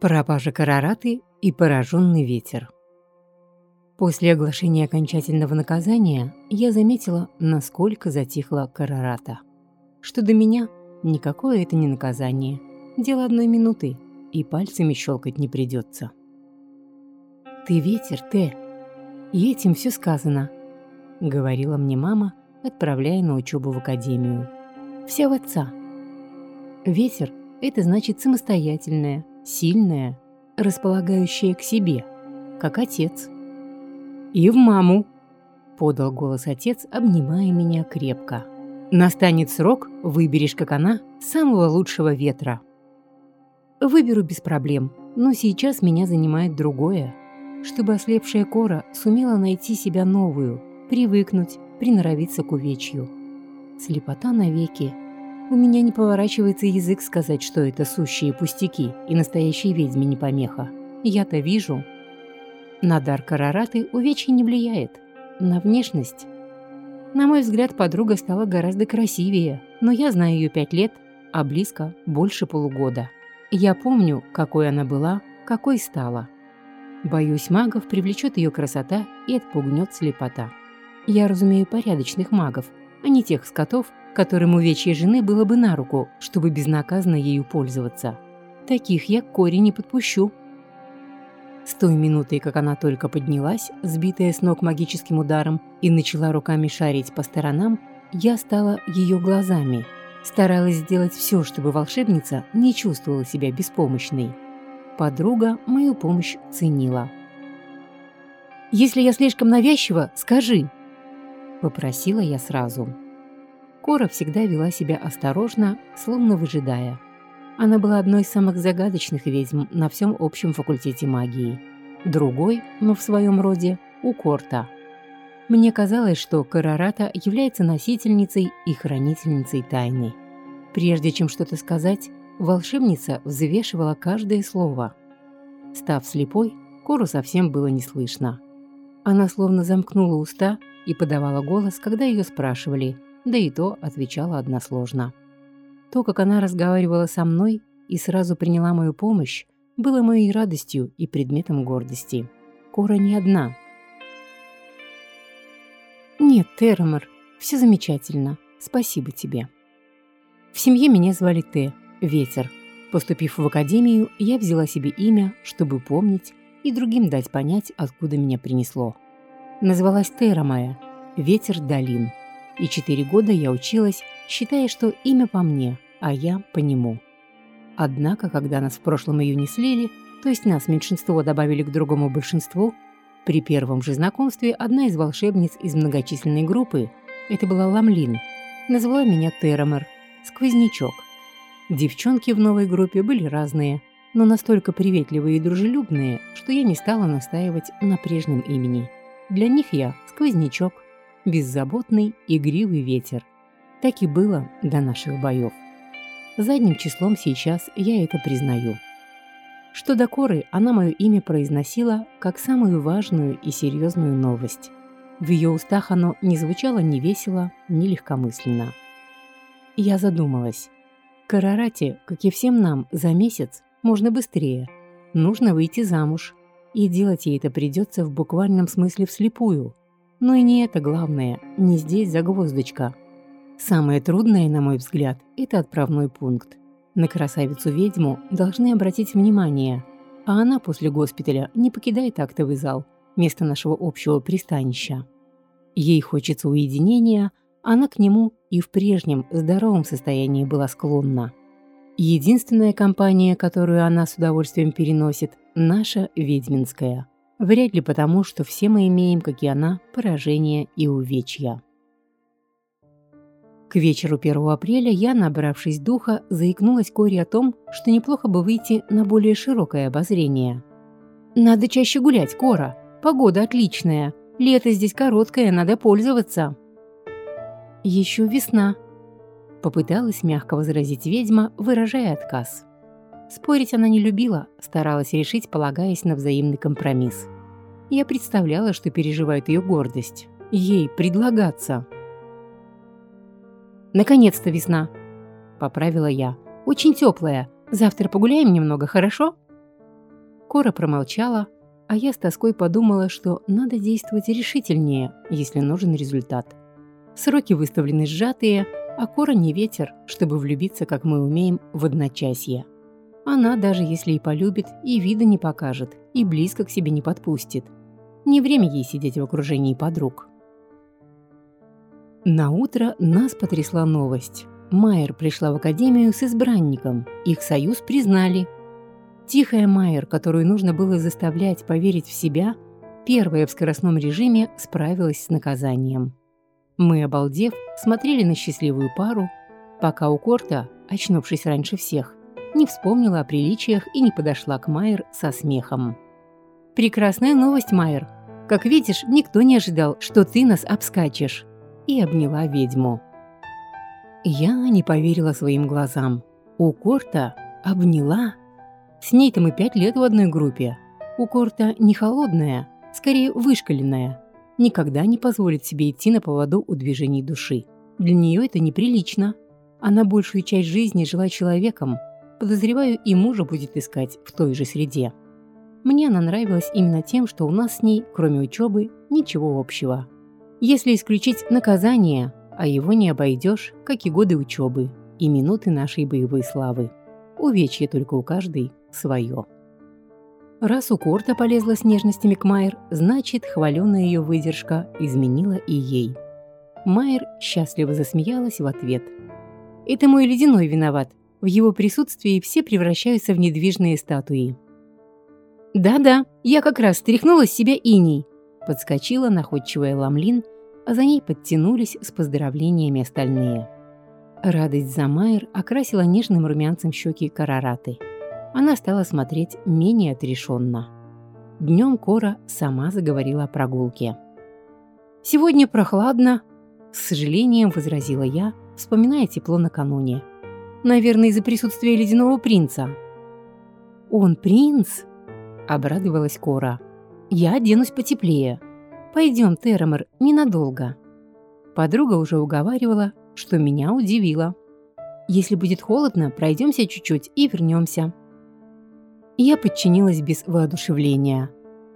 Пропажа Карараты и пораженный ветер. После оглашения окончательного наказания я заметила, насколько затихла Карарата. Что до меня, никакое это не наказание. Дело одной минуты, и пальцами щелкать не придется. «Ты ветер, Те, и этим все сказано», — говорила мне мама, отправляя на учебу в академию. «Вся в отца. Ветер — это значит самостоятельная, сильная, располагающая к себе, как отец. «И в маму!» — подал голос отец, обнимая меня крепко. «Настанет срок, выберешь, как она, самого лучшего ветра». «Выберу без проблем, но сейчас меня занимает другое. Чтобы ослепшая кора сумела найти себя новую, привыкнуть, приноровиться к увечью. Слепота навеки у меня не поворачивается язык сказать, что это сущие пустяки и настоящей ведьме не помеха. Я-то вижу. На дар Карараты увечье не влияет. На внешность. На мой взгляд, подруга стала гораздо красивее, но я знаю ее пять лет, а близко больше полугода. Я помню, какой она была, какой стала. Боюсь, магов привлечет ее красота и отпугнет слепота. Я разумею порядочных магов, а не тех скотов, которым увечье жены было бы на руку, чтобы безнаказанно ею пользоваться. Таких я к Коре не подпущу. С той минуты, как она только поднялась, сбитая с ног магическим ударом, и начала руками шарить по сторонам, я стала ее глазами. Старалась сделать все, чтобы волшебница не чувствовала себя беспомощной. Подруга мою помощь ценила. «Если я слишком навязчива, скажи!» – попросила я сразу. Кора всегда вела себя осторожно, словно выжидая. Она была одной из самых загадочных ведьм на всем общем факультете магии. Другой, но в своем роде, у Корта. Мне казалось, что Карарата является носительницей и хранительницей тайны. Прежде чем что-то сказать, волшебница взвешивала каждое слово. Став слепой, Кору совсем было не слышно. Она словно замкнула уста и подавала голос, когда ее спрашивали – да и то отвечала односложно. То, как она разговаривала со мной и сразу приняла мою помощь, было моей радостью и предметом гордости. Кора не одна. «Нет, Террамор, все замечательно. Спасибо тебе». В семье меня звали Т, Ветер. Поступив в академию, я взяла себе имя, чтобы помнить и другим дать понять, откуда меня принесло. Назвалась Террамая, Ветер Долин и четыре года я училась, считая, что имя по мне, а я по нему. Однако, когда нас в прошлом июне слили, то есть нас меньшинство добавили к другому большинству, при первом же знакомстве одна из волшебниц из многочисленной группы, это была Ламлин, назвала меня Терамер, сквознячок. Девчонки в новой группе были разные, но настолько приветливые и дружелюбные, что я не стала настаивать на прежнем имени. Для них я сквознячок – беззаботный, игривый ветер. Так и было до наших боев. Задним числом сейчас я это признаю. Что до Коры, она мое имя произносила как самую важную и серьезную новость. В ее устах оно не звучало ни весело, ни легкомысленно. Я задумалась. Карарате, как и всем нам, за месяц можно быстрее. Нужно выйти замуж. И делать ей это придется в буквальном смысле вслепую – но и не это главное, не здесь загвоздочка. Самое трудное, на мой взгляд, это отправной пункт. На красавицу-ведьму должны обратить внимание, а она после госпиталя не покидает актовый зал, место нашего общего пристанища. Ей хочется уединения, она к нему и в прежнем здоровом состоянии была склонна. Единственная компания, которую она с удовольствием переносит, наша ведьминская. Вряд ли потому, что все мы имеем, как и она, поражения и увечья. К вечеру 1 апреля я, набравшись духа, заикнулась Коре о том, что неплохо бы выйти на более широкое обозрение. «Надо чаще гулять, Кора. Погода отличная. Лето здесь короткое, надо пользоваться». «Еще весна», — попыталась мягко возразить ведьма, выражая отказ. Спорить она не любила, старалась решить, полагаясь на взаимный компромисс. Я представляла, что переживает ее гордость. Ей предлагаться. «Наконец-то весна!» – поправила я. «Очень теплая. Завтра погуляем немного, хорошо?» Кора промолчала, а я с тоской подумала, что надо действовать решительнее, если нужен результат. Сроки выставлены сжатые, а Кора не ветер, чтобы влюбиться, как мы умеем, в одночасье. Она, даже если и полюбит, и вида не покажет, и близко к себе не подпустит. Не время ей сидеть в окружении подруг. На утро нас потрясла новость. Майер пришла в академию с избранником. Их союз признали. Тихая Майер, которую нужно было заставлять поверить в себя, первая в скоростном режиме справилась с наказанием. Мы, обалдев, смотрели на счастливую пару, пока у Корта, очнувшись раньше всех, не вспомнила о приличиях и не подошла к Майер со смехом. «Прекрасная новость, Майер. Как видишь, никто не ожидал, что ты нас обскачешь и обняла ведьму. Я не поверила своим глазам. У Корта обняла. С ней-то мы пять лет в одной группе. У Корта не холодная, скорее вышкаленная. Никогда не позволит себе идти на поводу у движений души. Для нее это неприлично. Она большую часть жизни жила человеком. Подозреваю, и мужа будет искать в той же среде. Мне она нравилась именно тем, что у нас с ней, кроме учебы, ничего общего если исключить наказание, а его не обойдешь, как и годы учебы и минуты нашей боевой славы. Увечье только у каждой свое. Раз у Корта полезла с нежностями к Майер, значит, хваленая ее выдержка изменила и ей. Майер счастливо засмеялась в ответ. «Это мой ледяной виноват. В его присутствии все превращаются в недвижные статуи». «Да-да, я как раз стряхнула с себя иней», подскочила находчивая Ламлин, а за ней подтянулись с поздравлениями остальные. Радость за Майер окрасила нежным румянцем щеки Карараты. Она стала смотреть менее отрешенно. Днем Кора сама заговорила о прогулке. «Сегодня прохладно», — с сожалением возразила я, вспоминая тепло накануне. «Наверное, из-за присутствия ледяного принца». «Он принц?» — обрадовалась Кора. «Я оденусь потеплее», Пойдем, Терамер, ненадолго». Подруга уже уговаривала, что меня удивило. «Если будет холодно, пройдемся чуть-чуть и вернемся». Я подчинилась без воодушевления.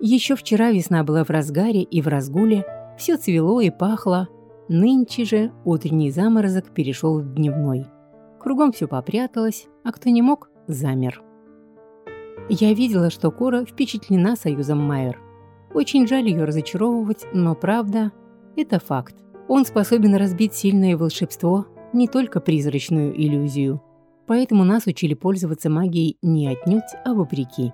Еще вчера весна была в разгаре и в разгуле, все цвело и пахло. Нынче же утренний заморозок перешел в дневной. Кругом все попряталось, а кто не мог, замер. Я видела, что Кора впечатлена союзом Майер – очень жаль ее разочаровывать, но правда – это факт. Он способен разбить сильное волшебство, не только призрачную иллюзию. Поэтому нас учили пользоваться магией не отнюдь, а вопреки.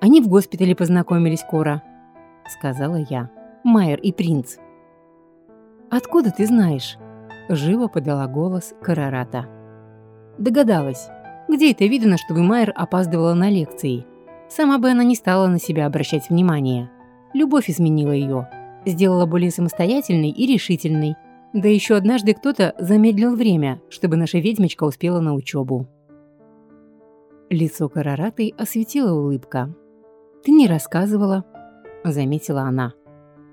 «Они в госпитале познакомились, Кора», – сказала я. «Майер и принц». «Откуда ты знаешь?» – живо подала голос Карарата. «Догадалась. Где это видно, чтобы Майер опаздывала на лекции?» Сама бы она не стала на себя обращать внимание. Любовь изменила ее, сделала более самостоятельной и решительной. Да еще однажды кто-то замедлил время, чтобы наша ведьмочка успела на учебу. Лицо Карараты осветила улыбка. «Ты не рассказывала», — заметила она.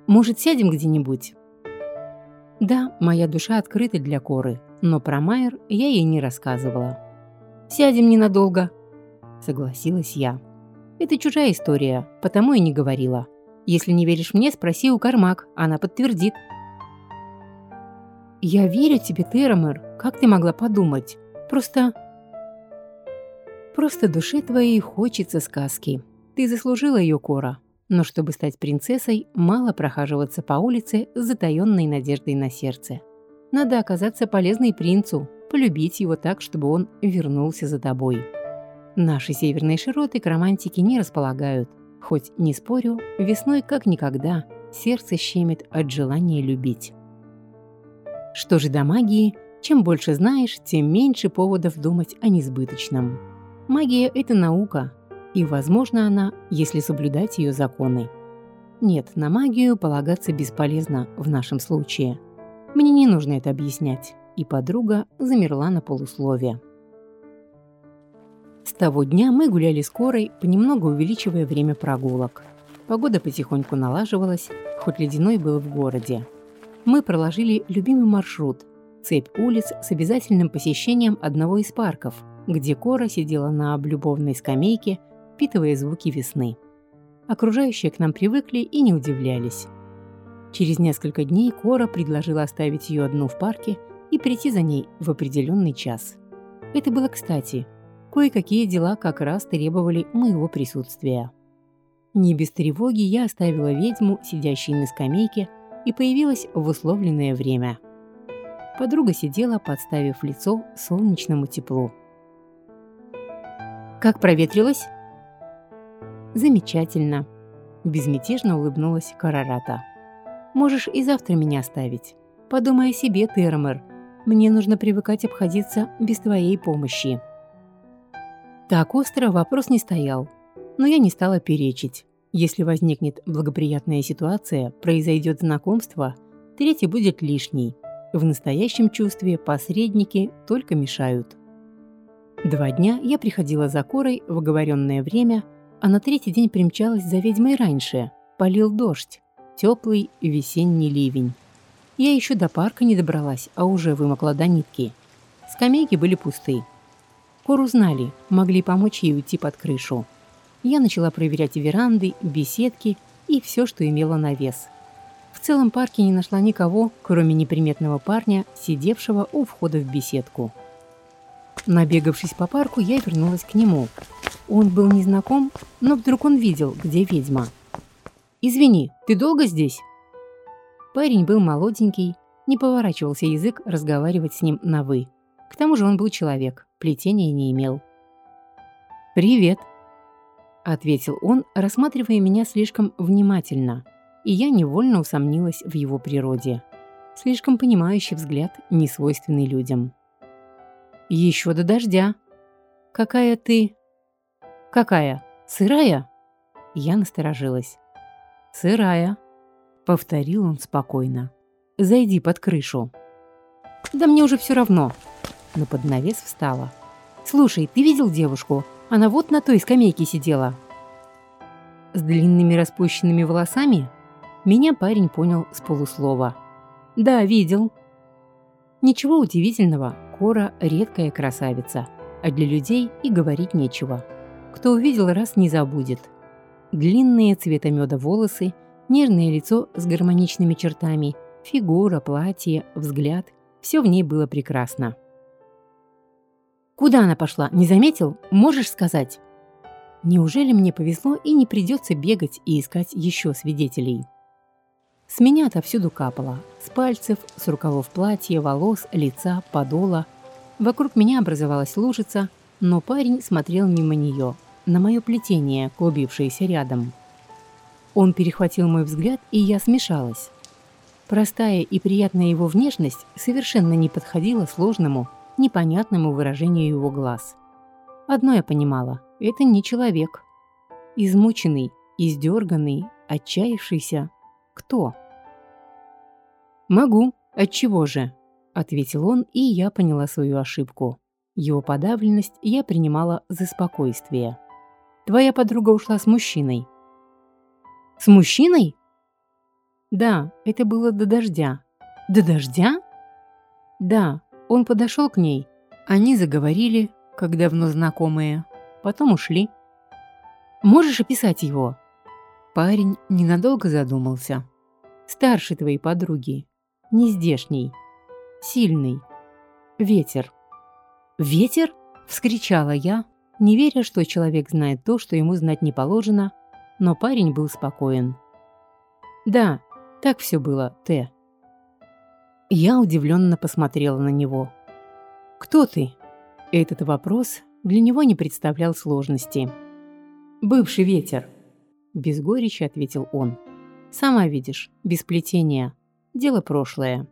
«Может, сядем где-нибудь?» Да, моя душа открыта для Коры, но про Майер я ей не рассказывала. «Сядем ненадолго», — согласилась я. Это чужая история, потому и не говорила. Если не веришь мне, спроси у Кармак, она подтвердит. «Я верю тебе, Терамер. Как ты могла подумать? Просто...» «Просто душе твоей хочется сказки. Ты заслужила ее, Кора. Но чтобы стать принцессой, мало прохаживаться по улице с затаенной надеждой на сердце. Надо оказаться полезной принцу, полюбить его так, чтобы он вернулся за тобой». Наши северные широты к романтике не располагают. Хоть, не спорю, весной как никогда сердце щемит от желания любить. Что же до магии, чем больше знаешь, тем меньше поводов думать о несбыточном. Магия – это наука, и возможно она, если соблюдать ее законы. Нет, на магию полагаться бесполезно в нашем случае. Мне не нужно это объяснять, и подруга замерла на полусловие. С того дня мы гуляли скорой, понемногу увеличивая время прогулок. Погода потихоньку налаживалась, хоть ледяной был в городе. Мы проложили любимый маршрут – цепь улиц с обязательным посещением одного из парков, где Кора сидела на облюбованной скамейке, впитывая звуки весны. Окружающие к нам привыкли и не удивлялись. Через несколько дней Кора предложила оставить ее одну в парке и прийти за ней в определенный час. Это было кстати. Кое-какие дела как раз требовали моего присутствия. Не без тревоги я оставила ведьму, сидящей на скамейке, и появилась в условленное время. Подруга сидела, подставив лицо солнечному теплу. «Как проветрилась?» «Замечательно», – безмятежно улыбнулась Карарата. «Можешь и завтра меня оставить. Подумай о себе, Термер. Мне нужно привыкать обходиться без твоей помощи». Так остро вопрос не стоял, но я не стала перечить. Если возникнет благоприятная ситуация, произойдет знакомство, третий будет лишний. В настоящем чувстве посредники только мешают. Два дня я приходила за Корой в оговоренное время, а на третий день примчалась за ведьмой раньше. Полил дождь, теплый весенний ливень. Я еще до парка не добралась, а уже вымокла до нитки. Скамейки были пусты. Кору знали, могли помочь ей уйти под крышу я начала проверять веранды, беседки и все, что имело навес. В целом парке не нашла никого, кроме неприметного парня, сидевшего у входа в беседку. Набегавшись по парку, я вернулась к нему. Он был незнаком, но вдруг он видел, где ведьма. «Извини, ты долго здесь?» Парень был молоденький, не поворачивался язык разговаривать с ним на «вы». К тому же он был человек, плетения не имел. «Привет», ответил он, рассматривая меня слишком внимательно, и я невольно усомнилась в его природе. Слишком понимающий взгляд, не свойственный людям. Еще до дождя. Какая ты? Какая? Сырая? Я насторожилась. Сырая, повторил он спокойно. Зайди под крышу. Да мне уже все равно. Но под навес встала. Слушай, ты видел девушку? Она вот на той скамейке сидела. С длинными распущенными волосами? Меня парень понял с полуслова. Да, видел. Ничего удивительного, Кора – редкая красавица, а для людей и говорить нечего. Кто увидел, раз не забудет. Длинные цвета меда волосы, нежное лицо с гармоничными чертами, фигура, платье, взгляд – все в ней было прекрасно. Куда она пошла? Не заметил? Можешь сказать? Неужели мне повезло и не придется бегать и искать еще свидетелей? С меня отовсюду капало. С пальцев, с рукавов платья, волос, лица, подола. Вокруг меня образовалась лужица, но парень смотрел мимо нее, на мое плетение, клубившееся рядом. Он перехватил мой взгляд, и я смешалась. Простая и приятная его внешность совершенно не подходила сложному, непонятному выражению его глаз. Одно я понимала – это не человек. Измученный, издерганный, отчаявшийся. Кто? «Могу. Отчего же?» – ответил он, и я поняла свою ошибку. Его подавленность я принимала за спокойствие. «Твоя подруга ушла с мужчиной». «С мужчиной?» «Да, это было до дождя». «До дождя?» «Да, он подошел к ней. Они заговорили, как давно знакомые. Потом ушли. Можешь описать его? Парень ненадолго задумался. Старше твоей подруги. Не здешний. Сильный. Ветер. Ветер? Вскричала я, не веря, что человек знает то, что ему знать не положено, но парень был спокоен. Да, так все было, Т. Я удивленно посмотрела на него. «Кто ты?» Этот вопрос для него не представлял сложности. «Бывший ветер», – без горечи ответил он. «Сама видишь, без плетения. Дело прошлое».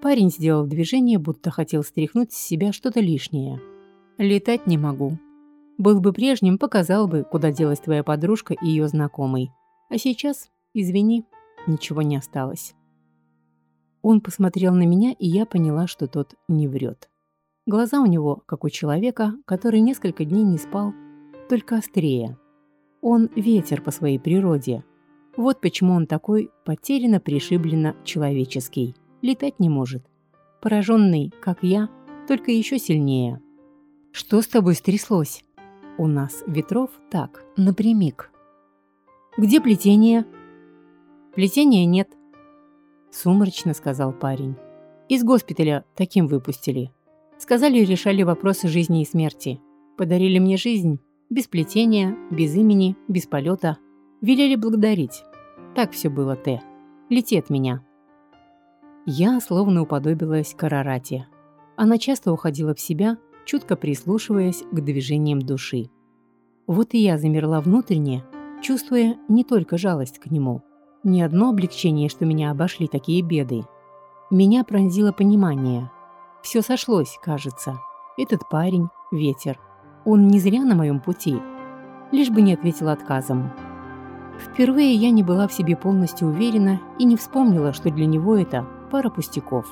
Парень сделал движение, будто хотел стряхнуть с себя что-то лишнее. «Летать не могу. Был бы прежним, показал бы, куда делась твоя подружка и ее знакомый. А сейчас, извини, ничего не осталось». Он посмотрел на меня, и я поняла, что тот не врет. Глаза у него, как у человека, который несколько дней не спал, только острее. Он ветер по своей природе. Вот почему он такой потеряно пришибленно человеческий. Летать не может. Пораженный, как я, только еще сильнее. Что с тобой стряслось? У нас ветров так, напрямик. Где плетение? Плетения нет. Сумрачно сказал парень. Из госпиталя таким выпустили. Сказали, решали вопросы жизни и смерти. Подарили мне жизнь. Без плетения, без имени, без полета. Велели благодарить. Так все было, Т. Лети от меня. Я словно уподобилась Карарате. Она часто уходила в себя, чутко прислушиваясь к движениям души. Вот и я замерла внутренне, чувствуя не только жалость к нему, не одно облегчение, что меня обошли такие беды. Меня пронзило понимание. Все сошлось, кажется. Этот парень — ветер. Он не зря на моем пути. Лишь бы не ответил отказом. Впервые я не была в себе полностью уверена и не вспомнила, что для него это пара пустяков.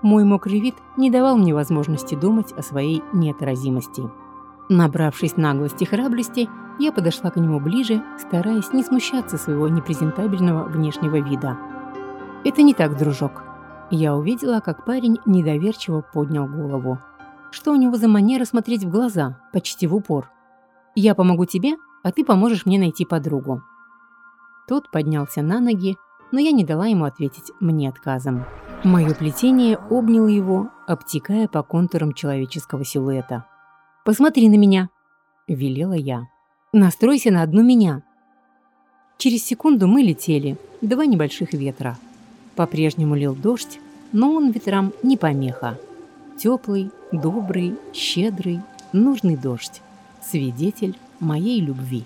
Мой мокрый вид не давал мне возможности думать о своей неотразимости. Набравшись наглости и храбрости, я подошла к нему ближе, стараясь не смущаться своего непрезентабельного внешнего вида. «Это не так, дружок». Я увидела, как парень недоверчиво поднял голову. Что у него за манера смотреть в глаза, почти в упор? «Я помогу тебе, а ты поможешь мне найти подругу». Тот поднялся на ноги, но я не дала ему ответить мне отказом. Мое плетение обняло его, обтекая по контурам человеческого силуэта. «Посмотри на меня!» – велела я. «Настройся на одну меня!» Через секунду мы летели, два небольших ветра. По-прежнему лил дождь, но он ветрам не помеха. Теплый, добрый, щедрый, нужный дождь. Свидетель моей любви.